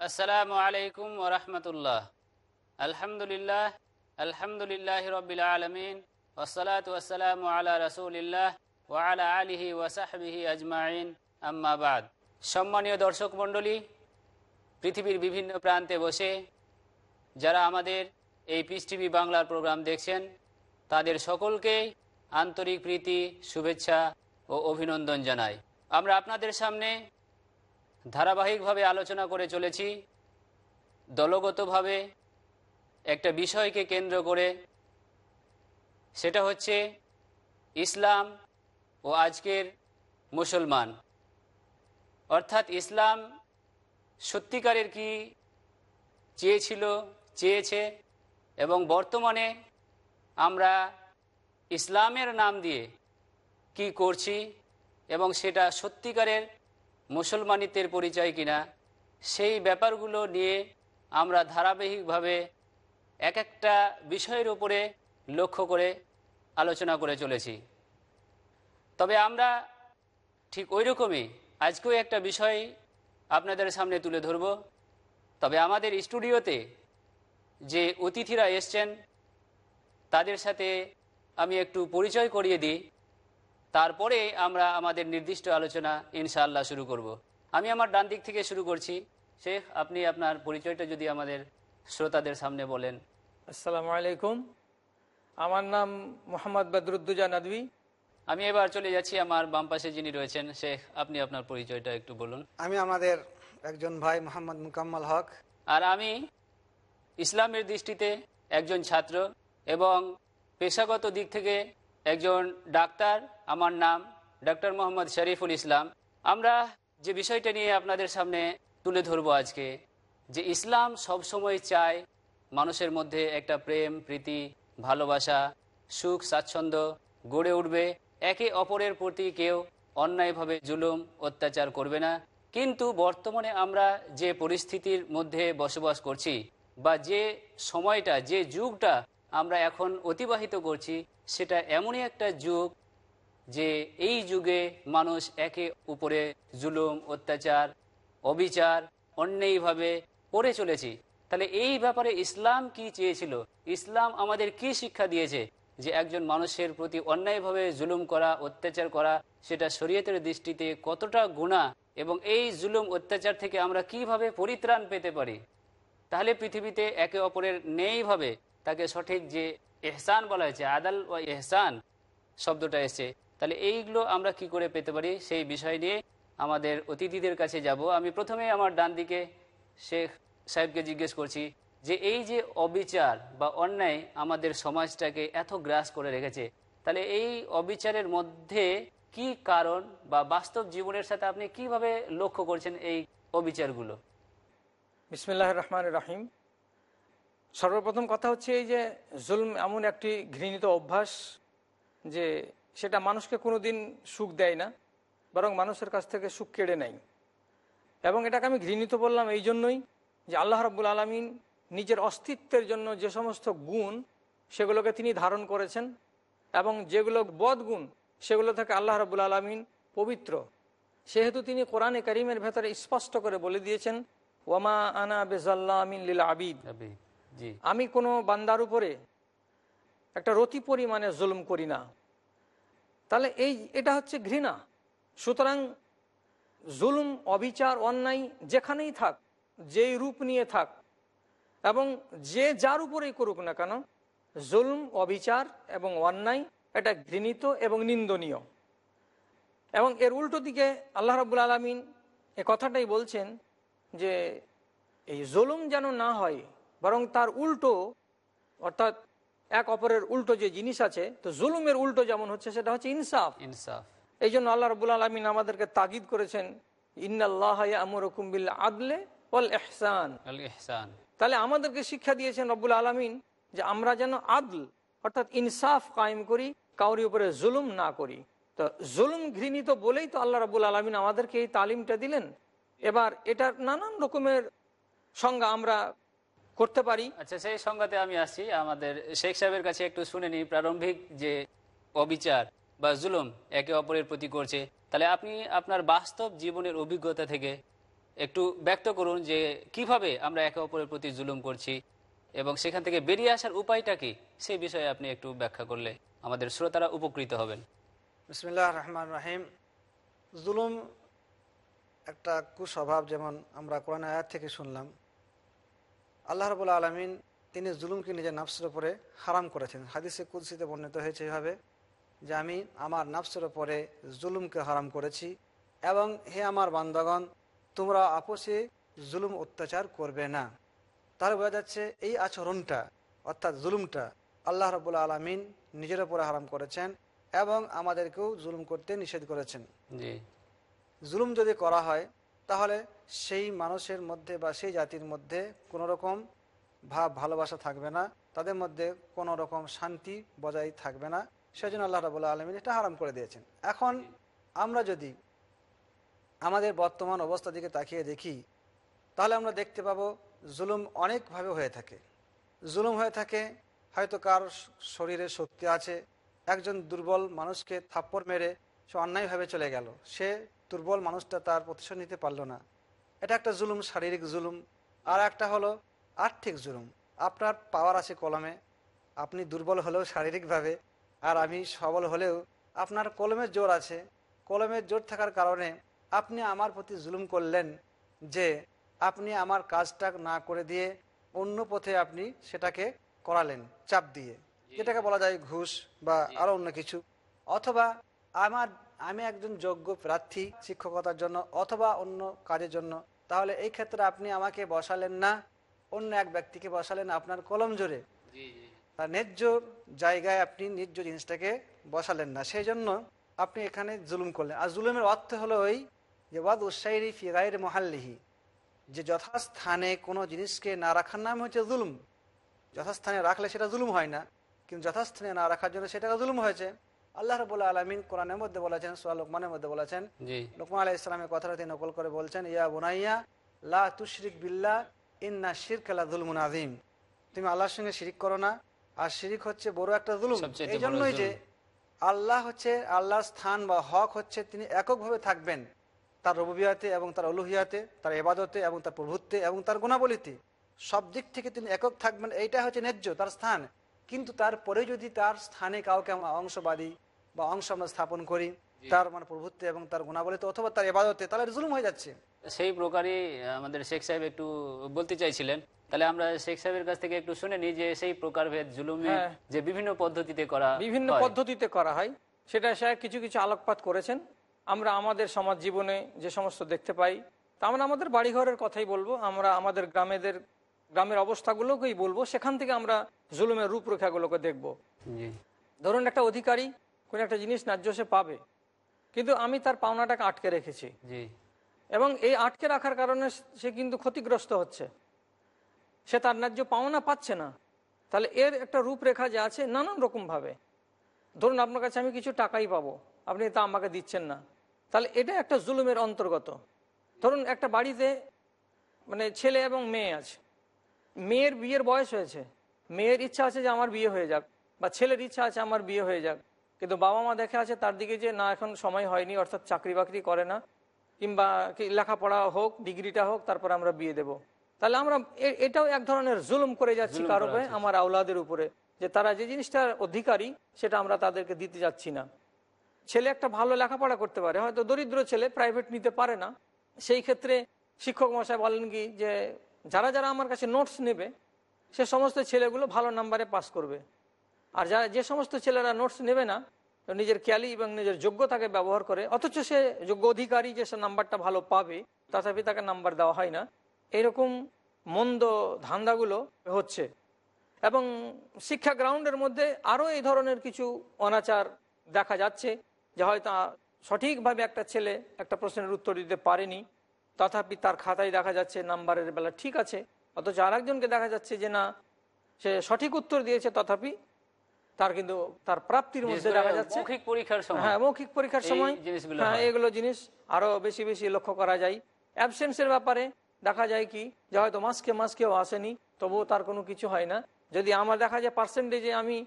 আসসালামু আলাইকুম ওরহমতুল্লাহ আলহামদুলিল্লাহ আলহামদুলিল্লাহ রবিল আলমিন ওসলাত ওসালাম আলা রসুলিল্লাহ ওয়ালা আলিহি ওয়াসাহবিহি আজমাইন। আম্মাবাদ সম্মানীয় দর্শক মণ্ডলী, পৃথিবীর বিভিন্ন প্রান্তে বসে যারা আমাদের এই পিস টিভি বাংলার প্রোগ্রাম দেখছেন, তাদের সকলকে আন্তরিক প্রীতি, শুভেচ্ছা ও অভিনন্দন জানাই। আমরা আপনাদের সামনে ধারাবাহিকভাবে আলোচনা করে চলেছি। দলগতভাবে একটা বিষয়কে কেন্দ্র করে। সেটা হচ্ছে ইসলাম ও আজকের মুসলমান। অর্থাৎ ইসলাম সত্যিকারের কি চেয়েছিল, চেয়েছে এবং বর্তমানে আমরা ইসলামের নাম দিয়ে কি করছি এবং সেটা সত্যিকারের মুসলমানিত্বের পরিচয় কিনা, সেই ব্যাপারগুলো নিয়ে আমরা ধারাবাহিকভাবে এক একটা বিষয়ের উপরে লক্ষ্য করে আলোচনা করে চলেছি। তবে আমরা ঠিক ওই রকমই আজকেও একটা বিষয় আপনাদের সামনে তুলে ধরব। তবে আমাদের স্টুডিওতে যে অতিথিরা এসছেন, তাদের সাথে আমি একটু পরিচয় করিয়ে দিই। তারপরে আমরা আমাদের নির্দিষ্ট আলোচনা ইনশাআল্লাহ শুরু করব। আমি আমার ডান দিক থেকে শুরু করছি। শেখ আপনি আপনার পরিচয়টা যদি আমাদের শ্রোতাদের সামনে বলেন। আসসালামু আলাইকুম। আমার নাম মোহাম্মদ বদরুদ্দুজা নদী আমি এবার চলে যাচ্ছি আমার বাম পাশে যিনি রয়েছেন শেখ আপনি আপনার পরিচয়টা একটু বলুন। আমি আমাদের একজন ভাই মোহাম্মদ মুকাম্মল হক। আর আমি ইসলামের দৃষ্টিতে একজন ছাত্র এবং পেশাগত দিক থেকে একজন ডাক্তার, আমার নাম ডক্টর মোহাম্মদ শরীফুল ইসলাম। আমরা যে বিষয়টা নিয়ে আপনাদের সামনে তুলে ধরবো আজকে, যে ইসলাম সব সময় চায় মানুষের মধ্যে একটা প্রেম, প্রীতি, ভালোবাসা, সুখ, স্বাচ্ছন্দ্য গড়ে উঠবে। একে অপরের প্রতি কেউ অন্যায়ভাবে জুলুম, অত্যাচার করবে না। কিন্তু বর্তমানে আমরা যে পরিস্থিতির মধ্যে বসবাস করছি বা যে সময়টা, যে যুগটা আমরা এখন অতিবাহিত করছি, সেটা এমনই একটা যুগ যে এই যুগে মানুষ একে উপরে জুলুম, অত্যাচার, অবিচার, অন্যায়ভাবে করে চলেছি। তাহলে এই ব্যাপারে ইসলাম কি চেয়েছিল? ইসলাম আমাদের কি শিক্ষা দিয়েছে যে একজন মানুষের প্রতি অন্যায়ভাবে জুলুম করা, অত্যাচার করা, সেটা শরীয়তের দৃষ্টিতে কতটা গুণা এবং এই জুলুম, অত্যাচার থেকে আমরা কীভাবে পরিত্রাণ পেতে পারি? তাহলে পৃথিবীতে একে অপরের নেইভাবে তাকে সঠিক যে এহসান বলা হয়েছে, আদাল ও এহসান শব্দটা এসে তাহলে এইগুলো আমরা কি করে পেতে পারি? সেই বিষয় নিয়ে আমাদের অতিথিদের কাছে যাব। আমি প্রথমে আমার ডান দিকে শেখ সাহেবকে জিজ্ঞেস করছি যে, এই যে অবিচার বা অন্যায় আমাদের সমাজটাকে এত গ্রাস করে রেখেছে, তাহলে এই অবিচারের মধ্যে কি কারণ বা বাস্তব জীবনের সাথে আপনি কীভাবে লক্ষ্য করছেন এই অবিচারগুলো? বিসমিল্লাহ রহমান রাহিম। সর্বপ্রথম কথা হচ্ছে এই যে জুলম এমন একটি ঘৃণিত অভ্যাস যে সেটা মানুষকে কোনো দিন সুখ দেয় না, বরং মানুষের কাছ থেকে সুখ কেড়ে নেয়। এবং এটাকে আমি ঘৃণিত বললাম এই জন্যই যে আল্লাহ রব্বুল আলমিন নিজের অস্তিত্বের জন্য যে সমস্ত গুণ সেগুলোকে তিনি ধারণ করেছেন এবং যেগুলো বদগুণ সেগুলো থেকে আল্লাহ রব্বুল আলমিন পবিত্র। সেহেতু তিনি কোরআনে করিমের ভেতরে স্পষ্ট করে বলে দিয়েছেন ওয়ামা আনা বেজাল্লা আমিন লীলা আবিদ। আমি কোনো বান্দার উপরে একটা রতি পরিমাণে জুলুম করি না। তাহলে এই, এটা হচ্ছে ঘৃণা। সুতরাং জুলুম, অবিচার, অন্যায় যেখানেই থাক, যেই রূপ নিয়ে থাক, এবং যে যার উপরেই করুক না কেন, জুলুম, অবিচার এবং অন্যায় এটা ঘৃণিত এবং নিন্দনীয়। এবং এর উল্টো দিকে আল্লাহ রাবুল আলমিন এ কথাটাই বলছেন যে এই জুলুম যেন না হয় বরং তার উল্টো অর্থাৎ এক অপরের উল্টো যে জিনিস আছে তো জুলুমের উল্টো যেমন হচ্ছে সেটা হচ্ছে ইনসাফ। ইনসাফ। এই জন্য আল্লাহ রবুল আলমিন আমাদেরকে তাগিদ করেছেন ইন্নাল্লাহ আমরকুম্বিল আদলে ওল এহসান আল তাহলে আমাদেরকে শিক্ষা দিয়েছেন রব্বুল আলমিন যে আমরা যেন আদল অর্থাৎ ইনসাফ কায়েম করি কাউরি উপরে জুলুম না করি। তো জুলুম ঘৃণিত বলেই তো আল্লাহ রবুল আলমিন আমাদেরকে এই তালিমটা দিলেন। এবার এটার নানান রকমের সংজ্ঞা আমরা করতে পারি। আচ্ছা সেই সংজ্ঞাতে আমি আসছি আমাদের শেখ সাহেবের কাছে একটু শুনে নিই। প্রারম্ভিক যে অবিচার বা জুলুম একে অপরের প্রতি করছে তাহলে আপনি আপনার বাস্তব জীবনের অভিজ্ঞতা থেকে একটু ব্যক্ত করুন যে কীভাবে আমরা একে অপরের প্রতি জুলুম করছি এবং সেখান থেকে বেরিয়ে আসার উপায়টা কি সেই বিষয়ে আপনি একটু ব্যাখ্যা করলে আমাদের শ্রোতারা উপকৃত হবেন। বিসমিল্লাহ রহমান রাহিম। জুলুম একটা কুস্বভাব যেমন আমরা কোরআন আয়াত থেকে শুনলাম আল্লাহ রবুল্লা আলমিন তিনি জুলুমকে নিজের নাফসের উপরে হারাম করেছেন। হাদিসে কুদ্সিতে বর্ণিত হয়েছে এভাবে যে আমি আমার নাফসের উপরে জুলুমকে হারাম করেছি এবং হে আমার বান্দগণ তোমরা আপোষে জুলুম অত্যাচার করবে না। তাহলে বোঝা যাচ্ছে এই আচরণটা অর্থাৎ জুলুমটা আল্লাহ রবুল্লা আলমিন নিজের উপরে হারাম করেছেন এবং আমাদেরকেও জুলুম করতে নিষেধ করেছেন। জি। জুলুম যদি করা হয় তাহলে সেই মানুষের মধ্যে বা সেই জাতির মধ্যে কোনো রকম ভাব, ভালোবাসা থাকবে না। তাদের মধ্যে কোনো রকম শান্তি বজায় থাকবে না। সেজন্য আল্লাহ রাবুল্লাহ আলমিন এটা হারাম করে দিয়েছেন। এখন আমরা যদি আমাদের বর্তমান অবস্থা দিকে তাকিয়ে দেখি, তাহলে আমরা দেখতে পাবো জুলুম অনেকভাবে হয়ে থাকে। জুলুম হয়ে থাকে, হয়তো কার শরীরে শক্তি আছে, একজন দুর্বল মানুষকে থাপ্পড় মেরে সে অন্যায়ভাবে চলে গেল। সে দুর্বল মানুষটা তার প্রতিশোধ নিতে পারল না। এটা একটা জুলুম শারীরিক জুলুম। আর একটা হলো আর্থিক জুলুম। আপনার পাওয়ার আছে কলমে। আপনি দুর্বল হলেও শারীরিকভাবে। আর আমি সবল হলেও আপনার কলমের জোর আছে। কলমের জোর থাকার কারণে আপনি আমার প্রতি জুলুম করলেন যে আপনি আমার কাজটা না করে দিয়ে অন্য পথে আপনি সেটাকে করালেন চাপ দিয়ে। যেটাকে বলা যায় ঘুষ বা আরও অন্য কিছু। অথবা আমার আমি একজন যোগ্য প্রার্থী শিক্ষকতার জন্য অথবা অন্য কাজের জন্য তাহলে এই ক্ষেত্রে আপনি আমাকে বসালেন না অন্য এক ব্যক্তিকে বসালেন আপনার কলম জোরে। তার ন্যায্য জায়গায় আপনি ন্যায্য জিনিসটাকে বসালেন না সেই জন্য আপনি এখানে জুলুম করলেন। আর জুলুমের অর্থ হলো ওই যে ওয়াদ উসাইরি ফিরাইর মহাল্লিহি যে যথাস্থানে কোনো জিনিসকে না রাখার নাম হচ্ছে জুলুম। যথাস্থানে রাখলে সেটা জুলুম হয় না কিন্তু যথাস্থানে না রাখার জন্য সেটাকে জুলুম হয়েছে। আল্লাহ রবুল্লা আলমিন কোরআনের মধ্যে বলেছেন সোয়া লোকমানের মধ্যে বলেছেন। লোকমান আলাহ ইসলামের কথাটা তিনি নকল করে বলছেন ইয়া বুনাইয়া লা তুশরিক বিল্লাহ ইন্না শিরক লা যুলমুন আযীম। তুমি আল্লাহর সঙ্গে শিরিক করো না আর শিরিক হচ্ছে বড় একটা জুলুম এই জন্যই যে আল্লাহ হচ্ছে আল্লাহর স্থান বা হক হচ্ছে তিনি এককভাবে থাকবেন। তার রবুবিয়াতে এবং তার অলুহিয়াতে তার এবাদতে এবং তার প্রভুত্বে এবং তার গুণাবলিতে। সব দিক থেকে তিনি একক থাকবেন এইটা হচ্ছে ন্যায্য তার স্থান। কিন্তু তারপরে যদি তার স্থানে কাউকে অংশবাদী বা অংশ আমরা স্থাপন করি তার মানে প্রভুত্বে এবং তার গুণাবলিতে অথবা তার এবাদতে তাহলে জুলুম হয়ে যাচ্ছে। সেই প্রকারই আমাদের শেখ সাহেব একটু বলতে চাইছিলেন। তাহলে আমরা শেখ সাহেবের কাছ থেকে একটু শুনে নিই যে সেই প্রকারভেদ জুলুমে হ্যাঁ। যে বিভিন্ন পদ্ধতিতে করা বিভিন্ন পদ্ধতিতে করা হয়। সেটা সে কিছু কিছু আলোকপাত করেছেন। আমরা আমাদের সমাজ জীবনে যে সমস্ত দেখতে পাই তা আমরা আমাদের বাড়িঘরের কথাই বলব। আমরা আমাদের গ্রামেদের গ্রামের অবস্থাগুলোকেই বলব। সেখান থেকে আমরা জুলুমের রূপরেখাগুলোকে দেখব। ধরুন একটা অধিকারী কোনো একটা জিনিস ন্যায্য সে পাবে। কিন্তু আমি তার পাওনাটাকে আটকে রেখেছি। জি। এবং এই আটকে রাখার কারণে সে কিন্তু ক্ষতিগ্রস্ত হচ্ছে। সে তার ন্যায্য পাওনা পাচ্ছে না। তাহলে এর একটা রূপরেখা যে আছে নানান রকমভাবে ধরুন আপনার কাছে আমি কিছু টাকাই পাবো। আপনি তা আমাকে দিচ্ছেন না। তাহলে এটা একটা জুলুমের অন্তর্গত। ধরুন একটা বাড়িতে মানে ছেলে এবং মেয়ে আছে। মেয়ের বিয়ের বয়স হয়েছে। মেয়ের ইচ্ছা আছে যে আমার বিয়ে হয়ে যাক বা ছেলের ইচ্ছা আছে আমার বিয়ে হয়ে যাক। কিন্তু বাবা মা দেখে আছে তার দিকে যে না এখন সময় হয়নি অর্থাৎ চাকরি বাকরি করে না। কিংবা লেখাপড়া হোক ডিগ্রিটা হোক তারপরে আমরা বিয়ে দেব। তাহলে আমরা এ- এটাও এক ধরনের জুলুম করে যাচ্ছি কারও। আমার আওলাদের উপরে। যে তারা যে জিনিসটার অধিকারী সেটা আমরা তাদেরকে দিতে যাচ্ছি না। ছেলে একটা ভালো লেখাপড়া করতে পারে হয়তো দরিদ্র ছেলে প্রাইভেট নিতে পারে না। সেই ক্ষেত্রে শিক্ষক মশাই বলেন কি যে যারা যারা আমার কাছে নোটস নেবে সে সমস্ত ছেলেগুলো ভালো নাম্বারে পাস করবে। আর যারা যে সমস্ত ছেলেরা নোটস নেবে না নিজের ক্যালি এবং নিজের যোগ্যতাকে ব্যবহার করে, অথচ সে যোগ্য অধিকারী যে সে নাম্বারটা ভালো পাবে, তথাপি তাকে নাম্বার দেওয়া হয় না। এরকম মন্দ ধান্দাগুলো হচ্ছে। এবং শিক্ষা গ্রাউন্ডের মধ্যে আরও এই ধরনের কিছু অনাচার দেখা যাচ্ছে, যে হয়তো সঠিকভাবে একটা ছেলে একটা প্রশ্নের উত্তর দিতে পারেনি, তথাপি তার খাতায় দেখা যাচ্ছে নাম্বারের বেলা ঠিক আছে, অথচ আরেকজনকে দেখা যাচ্ছে যে না, সে সঠিক উত্তর দিয়েছে, তথাপি তার কিন্তু তার প্রাপ্তির মধ্যে দেখা যাচ্ছে। মৌখিক পরীক্ষার সময়। হ্যাঁ মৌখিক পরীক্ষার সময় হ্যাঁ এগুলো জিনিস আরও বেশি বেশি লক্ষ্য করা যায়। অ্যাবসেন্সের ব্যাপারে দেখা যায় কি যে হয়তো মাসকে মাস কেউ আসেনি তবুও তার কোনো কিছু হয় না। যদি আমার দেখা যায় পার্সেন্টেজে আমি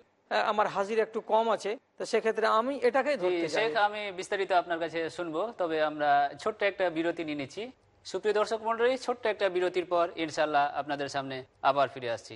আমার হাজির একটু কম আছে তো সেক্ষেত্রে আমি এটাকেই জি ধরতে চাই। আমি বিস্তারিত আপনার কাছে শুনব তবে আমরা ছোট্ট একটা বিরতি নিয়ে নিচ্ছি। সুপ্রিয় দর্শক মন্ডলী ছোট্ট একটা বিরতির পর ইনশাল্লাহ আপনাদের সামনে আবার ফিরে আসছি।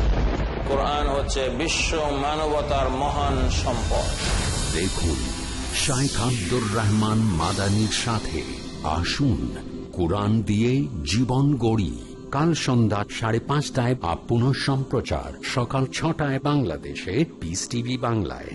কোরআন হচ্ছে বিশ্ব মানবতার মহান সম্পদ। দেখুন শাইখ আব্দুর রহমান মাদানির সাথে আসুন কোরআন দিয়ে জীবন গড়ি। কাল সন্ধ্যা সাড়ে পাঁচটায় বা পুনঃ সম্প্রচার সকাল ছটায় বাংলাদেশে পিস টিভি বাংলায়।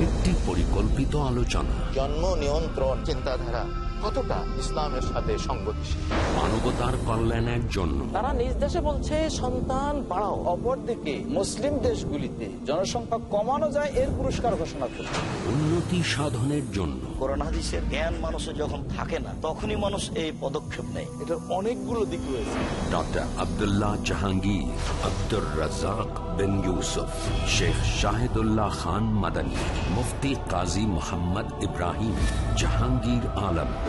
একটি পরিকল্পিত আলোচনা। জন্ম নিয়ন্ত্রণ চিন্তাধারা। কতটা ইসলামের সাথে সংগতিশীল? মানবতার কল্যাণের জন্য। তারা নিজ দেশে বলছে সন্তান বাড়াও অপরদিকে মুসলিম দেশগুলিতে জনসংখ্যা কমানো যায় এর পুরস্কার ঘোষণা করছে। উন্নতি সাধনের জন্য। হাদিসের জ্ঞান মানুষের যখন থাকে না তখনই মানুষ এই পদক্ষেপ নেয়। এটার অনেকগুলো দিক রয়েছে। ডক্টর আবদুল্লাহ জাহাঙ্গীর আব্দুর রাজাক বিন ইউসুফ শেখ শাহিদুল্লাহ খান মাদানী মুফতি কাজী মোহাম্মদ ইব্রাহিম জাহাঙ্গীর আলম।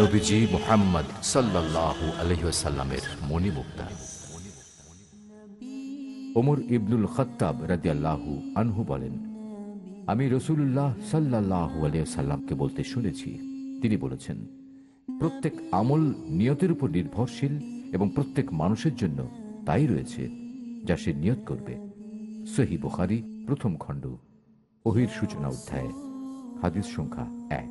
নবীজি মোহাম্মদ সাল্লাহ আলহিসাল্লামের মণিমুক্তা। ওমর ইবনুল খত্তাব রাদিয়াল্লাহু আনহু বলেন, আমি রসুল্লাহ সাল্লাহ আলিয়াল্লামকে বলতে শুনেছি। তিনি বলেছেন, প্রত্যেক আমল নিয়তের উপর নির্ভরশীল এবং প্রত্যেক মানুষের জন্য তাই রয়েছে যা সে নিয়ত করবে। সহি বুখারি প্রথম খণ্ড ওহির সূচনা অধ্যায়, হাদিস সংখ্যা এক।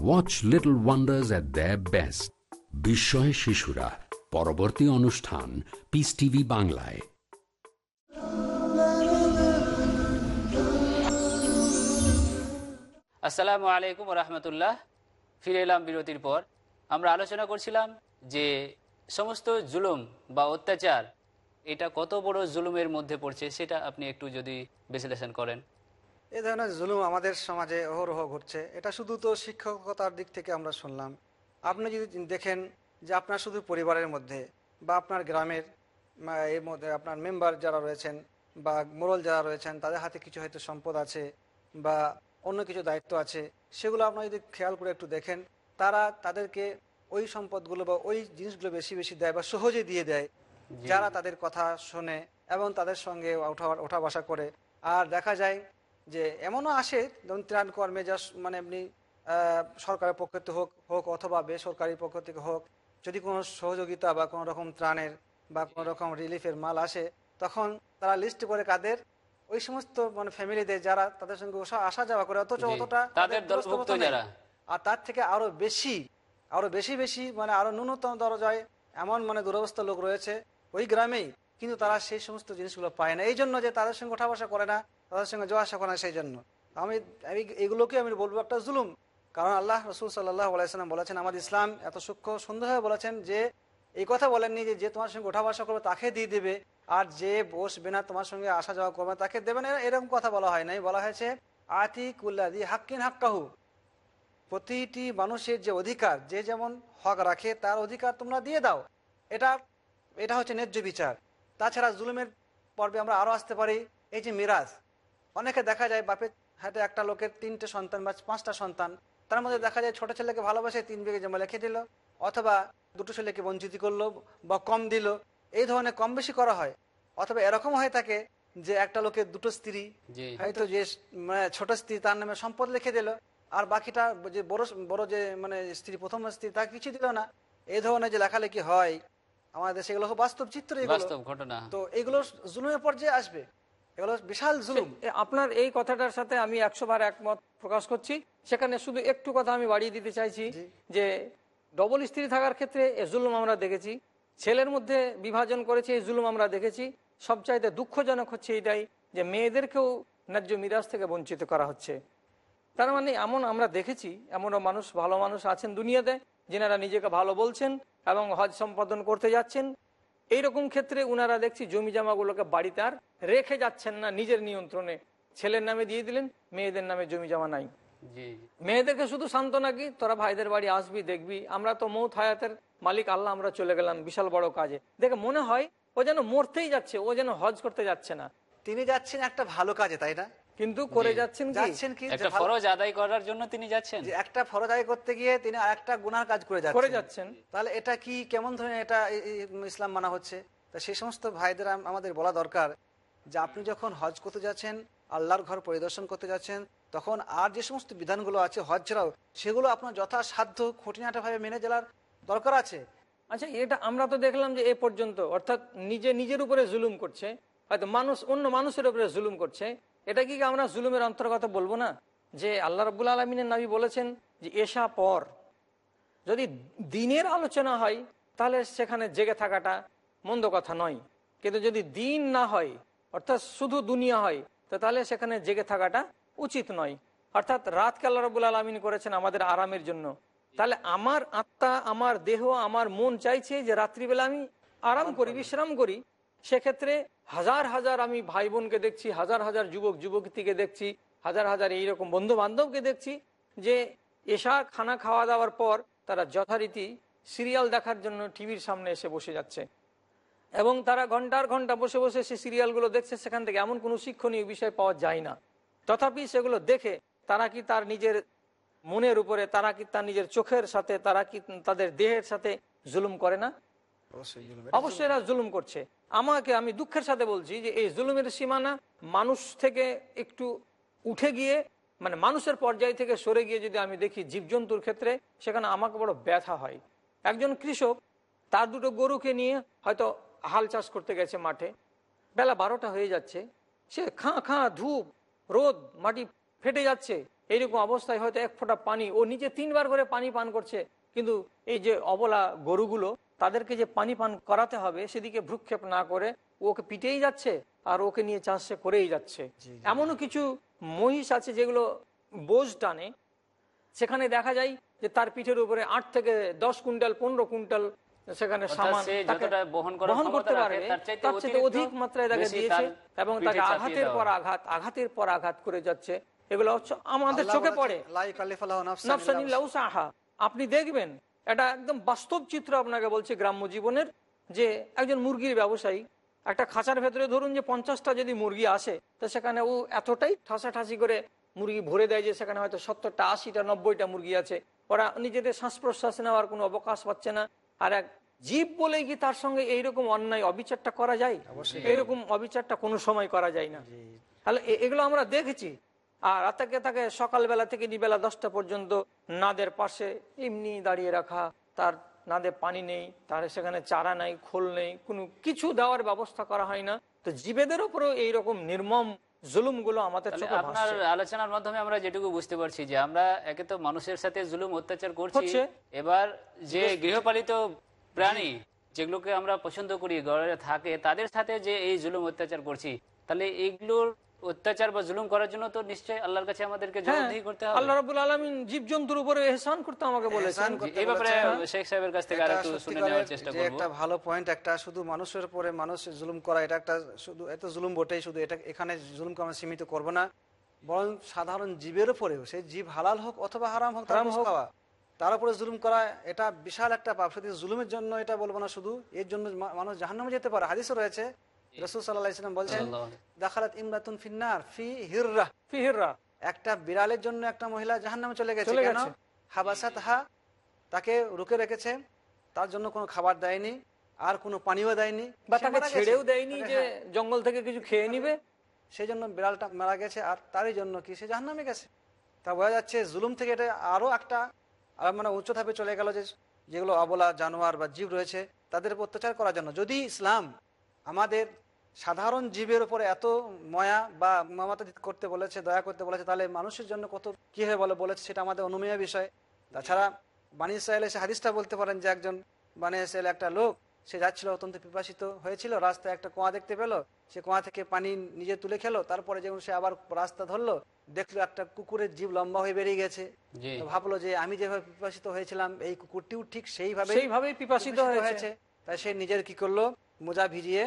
watch little wonders at the best বিস্ময় শিশুরা পরবর্তী অনুষ্ঠান পিস টিভি বাংলায় আসসালামু আলাইকুম রহমতুল্লাহ ফিরে এলাম বিরতির পর আমরা আলোচনা করছিলাম যে সমস্ত জুলুম বা অত্যাচার এটা কত বড় জুলুমের মধ্যে পড়ছে সেটা আপনি একটু যদি বিশ্লেষণ করেন এ ধরনের জুলুম আমাদের সমাজে অহরহ ঘটছে। এটা শুধু তো শিক্ষকতার দিক থেকে আমরা শুনলাম। আপনি যদি দেখেন যে আপনার শুধু পরিবারের মধ্যে বা আপনার গ্রামের এর মধ্যে আপনার মেম্বার যারা রয়েছেন বা মোরল যারা রয়েছেন তাদের হাতে কিছু হয়তো সম্পদ আছে বা অন্য কিছু দায়িত্ব আছে সেগুলো আপনারা যদি খেয়াল করে একটু দেখেন তারা তাদেরকে ওই সম্পদগুলো বা ওই জিনিসগুলো বেশি বেশি দেয় বা সহজে দিয়ে দেয়। যারা তাদের কথা শোনে এবং তাদের সঙ্গে ওঠা ওঠা বসা করে। আর দেখা যায় যে এমনও আসে যেমন ত্রাণ কর্মে যা মানে এমনি সরকারের পক্ষ থেকে হোক হোক অথবা বেসরকারি পক্ষ থেকে হোক যদি কোনো সহযোগিতা বা কোনো রকম ত্রাণের বা কোনো রকম রিলিফের মাল আসে তখন তারা লিস্ট করে কাদের ওই সমস্ত মানে ফ্যামিলিদের যারা তাদের সঙ্গে আসা যাওয়া করে অথচ অতটা যারা। আর তার থেকে আরও বেশি আরও বেশি বেশি মানে আরও ন্যূনতম দরজায় এমন মানে দুরবস্থা লোক রয়েছে ওই গ্রামেই কিন্তু তারা সেই সমস্ত জিনিসগুলো পায় না। এই জন্য যে তাদের সঙ্গে ওঠা বসা করে না, তাদের সঙ্গে যাওয়া আসা করে না সেই জন্য আমি আমি এগুলোকে আমি বলব একটা জুলুম। কারণ আল্লাহ রসুল সাল্লাহ আলাইসাল্লাম বলেছেন, আমাদের ইসলাম এত সূক্ষ্ম সুন্দরভাবে বলেছেন যে, এই কথা বলেননি যে যে তোমার সঙ্গে ওঠা বসা করবে তাকে দিয়ে দেবে। আর যে বসবে না তোমার সঙ্গে আসা যাওয়া করবে তাকে দেবে না। এরকম কথা বলা হয় নাই। বলা হয়েছে আতি কুল্লাদি হাক্কিন হাক্কাহু। প্রতিটি মানুষের যে অধিকার, যে যেমন হক রাখে, তার অধিকার তোমরা দিয়ে দাও। এটা এটা হচ্ছে ন্যায্য বিচার। তাছাড়া জুলুমের পর্বে আমরা আরও আসতে পারি। এই যে মিরাজ অনেকে দেখা যায় বাপের হাতে একটা লোকের তিনটে সন্তান বা পাঁচটা সন্তান তার মধ্যে দেখা যায় ছোট ছেলেকে ভালোবাসে তিন বিঘে জমা লিখে দিল অথবা দুটো ছেলেকে বঞ্চিত করল বা কম দিল। এই ধরনের কম বেশি করা হয়। অথবা এরকম হয়ে থাকে যে একটা লোকের দুটো স্ত্রী হয়তো যে মানে ছোট স্ত্রী তার নামে সম্পদ লিখে দিল আর বাকিটা যে বড় বড় যে মানে স্ত্রী প্রথম স্ত্রী তা কিছু দিল না। এই ধরনের যে লেখালেখি হয় আমাদের দেশে এগুলো বাস্তব চিত্র এগুলো। বাস্তব ঘটনা। তো এগুলো জুলুমের পর্যায়ে আসবে। এগুলো বিশাল জুলুম। আপনার এই কথাটার সাথে আমি একশো বার একমত প্রকাশ করছি। সেখানে শুধু একটু কথা আমি বাড়িয়ে দিতে চাইছি যে ডবল স্ত্রী থাকার ক্ষেত্রে এ জুলুম আমরা দেখেছি। ছেলের মধ্যে বিভাজন করেছে এই জুলুম আমরা দেখেছি। সবচাইতে দুঃখজনক হচ্ছে এটাই যে মেয়েদেরকেও ন্যায্য মিরাজ থেকে বঞ্চিত করা হচ্ছে। তার মানে এমন আমরা দেখেছি এমনও মানুষ ভালো মানুষ আছেন দুনিয়াতে। যেনারা নিজেকে ভালো বলছেন এবং হজ সম্পাদন করতে যাচ্ছেন এইরকম ক্ষেত্রে উনারা দেখছি জমি জামাগুলোকে বাড়িতে আর রেখে যাচ্ছেন না নিজের নিয়ন্ত্রণে। ছেলের নামে দিয়ে দিলেন মেয়েদের নামে জমি জামা নাই মেয়েদেরকে শুধু শান্ত নাকি তোরা ভাইদের বাড়ি আসবি দেখবি আমরা তো মৌত হায়াতের মালিক আল্লাহ আমরা চলে গেলাম বিশাল বড় কাজে। দেখে মনে হয় ও যেন মরতেই যাচ্ছে ও যেন হজ করতে যাচ্ছে না। তিনি যাচ্ছেন একটা ভালো কাজে তাই না? কিন্তু করে যাচ্ছেন কি? যাচ্ছেন কি? একটা ভালো- ফরজ আদায় করার জন্য তিনি যাচ্ছেন। যে একটা ফরজ আদায় করতে গিয়ে তিনি আরেকটা গুনার কাজ করে যাচ্ছেন। করে যাচ্ছেন। তাহলে এটা কি কেমন ধরনের এটা ইসলাম মানা হচ্ছে? তা সেই সমস্ত ভাইদের আমাদের বলা দরকার যে আপনি যখন হজ করতে যাচ্ছেন আল্লাহর ঘর পরিদর্শন করতে যাচ্ছেন তখন আর যে সমস্ত বিধানগুলো আছে হজ ছাড়াও সেগুলো আপনার যথাসাধ্য খুঁটিনাটাভাবে মেনে চলার দরকার আছে? আচ্ছা এটা আমরা তো দেখলাম যে এ পর্যন্ত অর্থাৎ নিজে নিজের উপরে জুলুম করছে হয়তো মানুষ অন্য মানুষের উপরে জুলুম করছে এটা কি আমরা জুলুমের অন্তর্গত বলব না? যে আল্লাহ রবুল আলমিনের নাবি বলেছেন যে এসা পর। যদি দিনের আলোচনা হয়, তাহলে সেখানে জেগে থাকাটা মন্দ কথা নয়। কিন্তু যদি দিন না হয়, অর্থাৎ শুধু দুনিয়া হয়, তো তাহলে সেখানে জেগে থাকাটা উচিত নয়। অর্থাৎ রাতকে আল্লাহ রবুল আলমিন করেছেন আমাদের আরামের জন্য। তাহলে আমার আত্মা, আমার দেহ, আমার মন চাইছে যে রাত্রিবেলা আমি আরাম করি, বিশ্রাম করি। সেক্ষেত্রে হাজার হাজার আমি ভাই বোনকে দেখছি, হাজার হাজার যুবক যুবতীকে দেখছি, হাজার হাজার এইরকম বন্ধু বান্ধবকে দেখছি যে এসা খানা খাওয়া দাওয়ার পর তারা যথারীতি সিরিয়াল দেখার জন্য টিভির সামনে এসে বসে যাচ্ছে। এবং তারা ঘণ্টার ঘণ্টা বসে বসে সে সিরিয়ালগুলো দেখছে, সেখান থেকে এমন কোনো শিক্ষণীয় বিষয় পাওয়া যায় না। তথাপি সেগুলো দেখে তারা কি তার নিজের মনের উপরে, তারা কি তার নিজের চোখের সাথে, তারা কি তাদের দেহের সাথে জুলুম করে না? অবশ্যই এরা জুলুম করছে। আমাকে আমি দুঃখের সাথে বলছি যে এই জুলুমের সীমানা মানুষ থেকে একটু উঠে গিয়ে মানে মানুষের পর্যায় থেকে সরে গিয়ে যদি আমি দেখি জীবজন্তুর ক্ষেত্রে, সেখানে আমাকে বড় ব্যথা হয়। একজন কৃষক, তার দুটো গরুকে নিয়ে হয়তো হাল চাষ করতে গেছে মাঠে। বেলা বারোটা হয়ে যাচ্ছে, সে খাঁ খাঁ ধূপ, রোদ, মাটি ফেটে যাচ্ছে। এইরকম অবস্থায় হয়তো এক ফোঁটা পানি, ও নিচে তিনবার করে পানি পান করছে। কিন্তু এই যে অবলা গরুগুলো তাদেরকে যে পানি পান করাতে হবে সেদিকে ভ্রুক্ষেপ না করে ওকে পিটেই যাচ্ছে আর ওকে নিয়ে চাষ সে করেই যাচ্ছে। এমনও কিছু মহিষ আছে যেগুলো বোঝ টানে। সেখানে দেখা যায় যে তার পিঠের উপরে আট থেকে দশ কুইন্টাল পনেরো কুইন্টাল সেখানে সামান বহন করতে পারবে তার অধিক মাত্রায় তাকে দিয়েছে এবং তাকে আঘাতের পর আঘাত আঘাতের পর আঘাত করে যাচ্ছে। এগুলো হচ্ছে আমাদের চোখে পড়ে। আপনি দেখবেন এটা একদম বাস্তব চিত্র আপনাকে বলছে গ্রাম্য জীবনের যে একজন মুরগির ব্যবসায়ী একটা খাঁচার ভেতরে ধরুন যে পঞ্চাশটা যদি মুরগি আসে তো সেখানে ও এতটাই ঠাসাঠাসি করে মুরগি ভরে দেয় যে সেখানে হয়তো সত্তরটা আশিটা নব্বইটা মুরগি আছে। ওরা নিজেদের শ্বাস প্রশ্বাস নেওয়ার কোনো অবকাশ পাচ্ছে না। আর এক জীব বলে কি তার সঙ্গে এইরকম অন্যায় অবিচারটা করা যায়? এইরকম অবিচারটা কোনো সময় করা যায় না। তাহলে এগুলো আমরা দেখেছি। আর তাকে তাকে সকালবেলা থেকে নিবেলা দশটা পর্যন্ত নাদের পাশে এমনি দাঁড়িয়ে রাখা। তার নাদে পানি নেই তার সেখানে চারা নাই খোল নেই কোনো কিছু দেওয়ার ব্যবস্থা করা হয় না। তো জীবেদের উপরেও এইরকম নির্মম জুলুমগুলো আমাদের আপনার আলোচনার মাধ্যমে আমরা যেটুকু বুঝতে পারছি যে আমরা একে তো মানুষের সাথে জুলুম অত্যাচার করছি। এবার যে গৃহপালিত প্রাণী যেগুলোকে আমরা পছন্দ করি থাকে তাদের সাথে যে এই জুলুম অত্যাচার করছি তাহলে এইগুলোর অত্যাচার বা জুলুম করার জন্য তো নিশ্চয়ই আল্লাহর কাছে আমাদেরকে হ্যাঁ, জবাবদিহি করতে হবে। আল্লাহ রাবুল আলমিন জীবজন্তুর উপরে এহসান করতে আমাকে বলেছেন। এই ব্যাপারে শেখ সাহেবের কাছ থেকে আরেকটু শুনে নেওয়ার চেষ্টা করব। একটা ভালো পয়েন্ট একটা শুধু মানুষের উপরে মানুষ জুলুম করা এটা একটা শুধু এত জুলুম বটেই শুধু এটা এখানে জুলুম আমরা সীমিত করব না। বরং সাধারণ জীবের উপরেও সেই জীব হালাল হোক অথবা হারাম হোক তার হারাম হোক। তার উপরে জুলুম করা এটা বিশাল একটা পাপ। শুধু জুলুমের জন্য এটা বলব না শুধু এর জন্য মানুষ জাহান্নামে যেতে পারে। হাদিসও রয়েছে রসুল সাল্লাহ ইসলাম বলছেন দেখালাত ইমরাতুন ফিন্নার ফি হিররা। ফি হিররা। একটা বিড়ালের জন্য একটা মহিলা জাহান্নামে চলে গেছে কেন? গেছে। হাবাসাত হা। তাকে রুকে রেখেছে। তার জন্য কোনো খাবার দেয়নি আর কোনো পানিও দেয়নি। বা তাকে ছেড়েও দেয়নি যে হ্যাঁ, জঙ্গল থেকে কিছু খেয়ে নিবে? সেই জন্য বিড়ালটা মারা গেছে আর তারই জন্য কি সে জাহান্নামে গেছে? তা বোঝা যাচ্ছে জুলুম থেকে এটা আরও একটা আর মানে উচ্চ ধাপে চলে গেল যে যেগুলো অবলা জানোয়ার বা জীব রয়েছে তাদের উপর অত্যাচার করার জন্য। যদি ইসলাম আমাদের সাধারণ জীবের উপরে এত ময়া বা মমতা করতে বলেছে দয়া করতে বলেছে তাহলে মানুষের জন্য কত কি হয়ে বলে? বলেছে সেটা আমাদের অনুমেয় বিষয়। তাছাড়া বানি ইসরায়েল এসে হাদিসটা বলতে পারেন যে একজন বানি ইসরায়েল একটা লোক সে যাচ্ছিল অত্যন্ত পিপাসিত হয়েছিল রাস্তায় একটা কুয়া দেখতে পেল সে কুয়া থেকে পানি নিজে তুলে খেলো তারপরে যখন সে আবার রাস্তা ধরলো দেখল একটা কুকুরের জীব লম্বা হয়ে বেরিয়ে গেছে। ভাবলো যে আমি যেভাবে পিপাসিত হয়েছিলাম এই কুকুরটিও ঠিক সেইভাবে সেইভাবেই পিপাসিত হয়েছে। তাই সে নিজের কি করল? মোজা ভিজিয়ে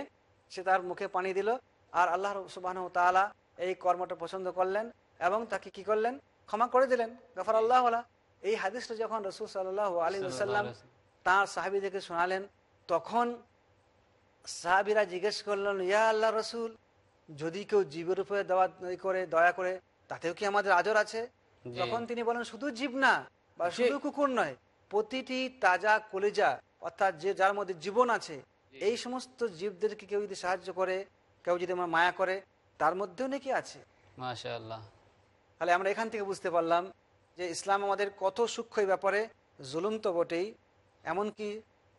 সে তার মুখে পানি দিল আর আল্লাহ সুবাহ তাআলা এই কর্মটা পছন্দ করলেন এবং তাকে কি করলেন? ক্ষমা করে দিলেন। গফর আল্লাহ এই হাদিসটা যখন রসুল সাল্লাহ আলী সাল্লাম তাঁর সাহাবিদেরকে শোনালেন তখন সাহাবিরা জিজ্ঞেস করলেন ইয়া আল্লাহ রসুল যদি কেউ জীবের উপরে দেওয়া করে দয়া করে তাতেও কি আমাদের আজর আছে। তখন তিনি বলেন শুধু জীব না বা শুধু কুকুর নয় প্রতিটি তাজা কলিজা অর্থাৎ যে যার মধ্যে জীবন আছে এই সমস্ত জীবদেরকে কেউ যদি সাহায্য করে কেউ যদি আমার মায়া করে তার মধ্যেও নাকি আছে? তাহলে আমরা এখান থেকে বুঝতে পারলাম যে ইসলাম আমাদের কত সূক্ষ্ম এই ব্যাপারে জুলুম তো বটেই এমনকি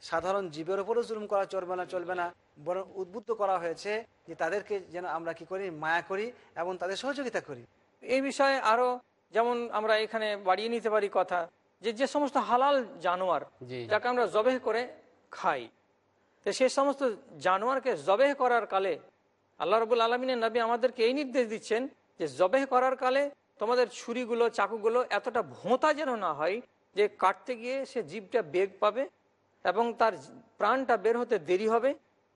সাধারণ জীবের উপরও জুলুম করা চলবে না চলবে না বরং উদ্বুদ্ধ করা হয়েছে যে তাদেরকে যেন আমরা কি করি মায়া করি এবং তাদের সহযোগিতা করি। এই বিষয়ে আরও যেমন আমরা এখানে বাড়িয়ে নিতে পারি কথা যে যে সমস্ত হালাল জানোয়ার যাকে আমরা জবেহ করে খাই তো সে সমস্ত জানোয়ারকে জবেহ করার কালে আল্লাহ রবুল আলমিনের নবী আমাদেরকে এই নির্দেশ দিচ্ছেন যে জবেহ করার কালে তোমাদের ছুরিগুলো চাকুগুলো এতটা ভোঁতা যেন না হয় যে কাটতে গিয়ে সে জীবটা বেগ পাবে এবং তার প্রাণটা বের হতে দেরি হবে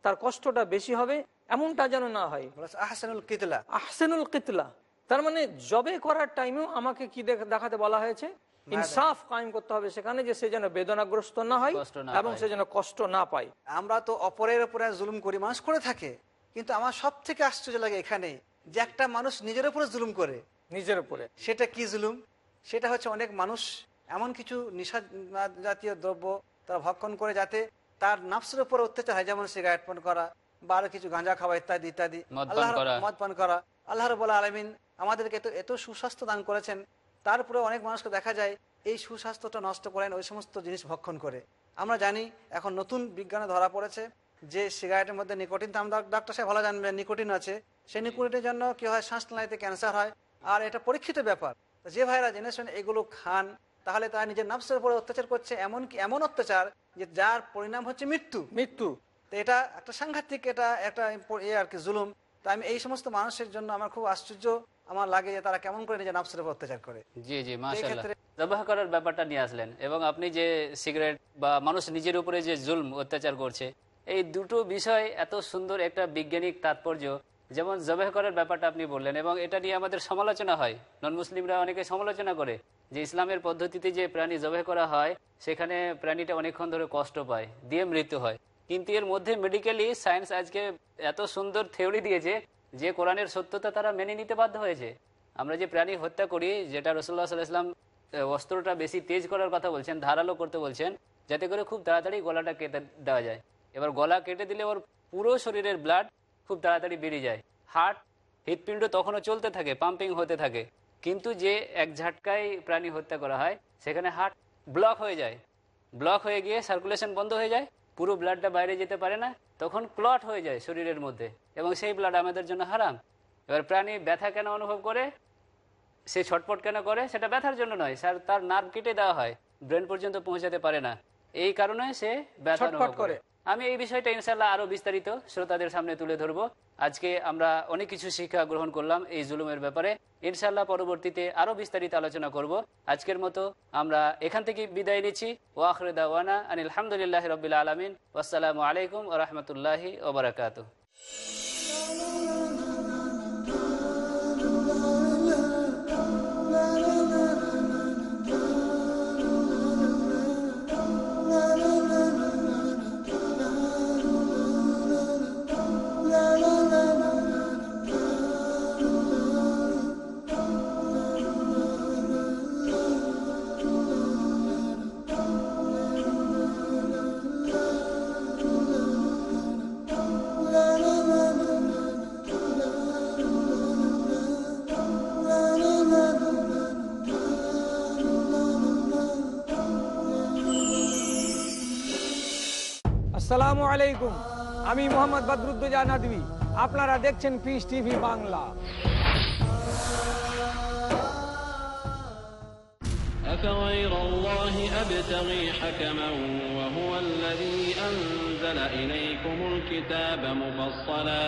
তার কষ্টটা বেশি হবে এমনটা যেন না হয়। আহসানুল কিতলা। আহসেনুল কিতলা। তার মানে জবে করার টাইমেও আমাকে কি দেখাতে বলা হয়েছে? ইনসাফ কায়েম করতে হবে সেখানে যে সে যেন বেদনাগ্রস্ত না হয় এবং সে যেন কষ্ট না পায়। আমরা তো অপরের উপরে জুলুম করি মানুষ করে থাকে। কিন্তু আমার সব থেকে আশ্চর্য লাগে এখানে যে একটা মানুষ নিজের উপরে জুলুম করে। নিজের উপরে। সেটা কি জুলুম? সেটা হচ্ছে অনেক মানুষ এমন কিছু নিশা জাতীয় দ্রব্য তারা ভক্ষণ করে যাতে তার নাফসের উপর অত্যাচার হয় যেমন সিগারেট পান করা বা আরও কিছু গাঁজা খাওয়া ইত্যাদি ইত্যাদি। মদ পান আল্লাহ মদ পান করা। আল্লাহ রবুল্লা আলমিন আমাদেরকে এত এত সুস্বাস্থ্য দান করেছেন তারপরে অনেক মানুষকে দেখা যায় এই সুস্বাস্থ্যটা নষ্ট করেন ওই সমস্ত জিনিস ভক্ষণ করে। আমরা জানি এখন নতুন বিজ্ঞানে ধরা পড়েছে যে সিগারেটের মধ্যে নিকোটিন তো আমরা ডাক্তার সাহেব ভালো জানবেন নিকোটিন আছে। সেই নিকোটিনের জন্য কি হয় শ্বাস শ্বাসনালীতে ক্যান্সার হয়। আর এটা পরীক্ষিত ব্যাপার। যে ভাইরা জেনে শুনে এগুলো খান তাহলে তারা নিজের নাফসের উপরে অত্যাচার করছে এমন কি এমন অত্যাচার যে যার পরিণাম হচ্ছে মৃত্যু। মৃত্যু। তো এটা একটা সাংঘাতিক এটা একটা ইয়ে আর কি জুলুম। তো আমি এই সমস্ত মানুষের জন্য আমার খুব আশ্চর্য আমার লাগে যে তারা কেমন করে নিজের নাফসের উপর অত্যাচার করে। জি জি ক্ষেত্রে জবাহ করার ব্যাপারটা নিয়ে আসলেন এবং আপনি যে সিগারেট বা মানুষ নিজের উপরে যে জুলম অত্যাচার করছে এই দুটো বিষয় এত সুন্দর একটা বৈজ্ঞানিক তাৎপর্য যেমন জবাহ করার ব্যাপারটা আপনি বললেন এবং এটা নিয়ে আমাদের সমালোচনা হয়। নন মুসলিমরা অনেকে সমালোচনা করে যে ইসলামের পদ্ধতিতে যে প্রাণী জবাহ করা হয় সেখানে প্রাণীটা অনেকক্ষণ ধরে কষ্ট পায় দিয়ে মৃত্যু হয়। কিন্তু এর মধ্যে মেডিকেলি সায়েন্স আজকে এত সুন্দর থিওরি দিয়েছে যে কোরআনের সত্যতা তারা মেনে নিতে বাধ্য হয়েছে। আমরা যে প্রাণী হত্যা করি, যেটা রসুল্লাহ সাল্লাহ ইসলাম অস্ত্রটা বেশি তেজ করার কথা বলছেন, ধারালো করতে বলছেন, যাতে করে খুব তাড়াতাড়ি গলাটা কেটে দেওয়া যায়। এবার গলা কেটে দিলে ওর পুরো শরীরের ব্লাড খুব তাড়াতাড়ি বেরিয়ে যায়। হার্ট হৃৎপিণ্ড তখনও চলতে থাকে পাম্পিং হতে থাকে। কিন্তু যে এক ঝাটকায় প্রাণী হত্যা করা হয়, সেখানে হার্ট ব্লক হয়ে যায়। ব্লক হয়ে গিয়ে সার্কুলেশন বন্ধ হয়ে যায়, পুরো ব্লাডটা বাইরে যেতে পারে না, তখন ক্লট হয়ে যায় শরীরের মধ্যে। এবং সেই ব্লাড আমাদের জন্য হারাম। এবার প্রাণী ব্যথা কেন অনুভব করে? সে ছটপট কেন করে? সেটা ব্যথার জন্য নয়। স্যার তার নার্ভ কেটে দেওয়া হয়। ব্রেন পর্যন্ত পৌঁছাতে পারে না। এই কারণে সে ব্যথা অনুভব করে। আমি এই বিষয়টা ইনশাল্লাহ আরও বিস্তারিত শ্রোতাদের সামনে তুলে ধরবো। আজকে আমরা অনেক কিছু শিক্ষা গ্রহণ করলাম এই জুলুমের ব্যাপারে। ইনশাল্লাহ পরবর্তীতে আরও বিস্তারিত আলোচনা করব। আজকের মতো আমরা এখান থেকে বিদায় নিচ্ছি। ওয়াখরে দাওয়ানা আনিল আলহামদুলিল্লাহ রবিল আলমিন। আসসালামু আলাইকুম রহমতুল্লাহি ওবরাকাতু আসসালামু আলাইকুম আমি মোহাম্মদ বদরুদ্দোজা নদী আপনারা দেখছেন পিস টিভি বাংলা أفغير الله أبتغي حكما وهو الذي أنزل إليكم الكتاب مفصلا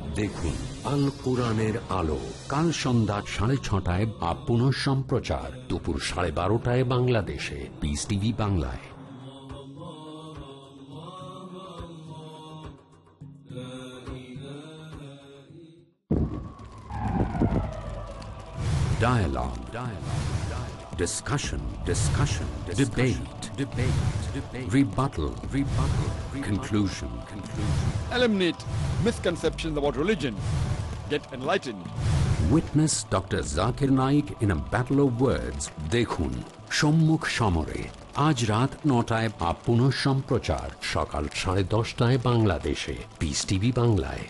দেখুন, আল কোরআনের আলো কাল সন্ধ্যা সাড়ে ছটায় বা পুনঃ সম্প্রচার দুপুর সাড়ে বারোটায় বাংলাদেশে পিস টিভি বাংলায় Dialogue. Dialogue. Dialogue. Discussion. Discussion. Debate. Debate. Debate. Rebuttal. Rebuttal. rebuttal Conclusion. Conclusion. Eliminate misconceptions about religion. Get enlightened. Witness Dr. Zakir Naik in a battle of words. দেখুন সম্মুখ সমরে আজ রাত নটায় বা পুনঃ সম্প্রচার সকাল সাড়ে দশটায় বাংলাদেশে পিস টিভি বাংলায়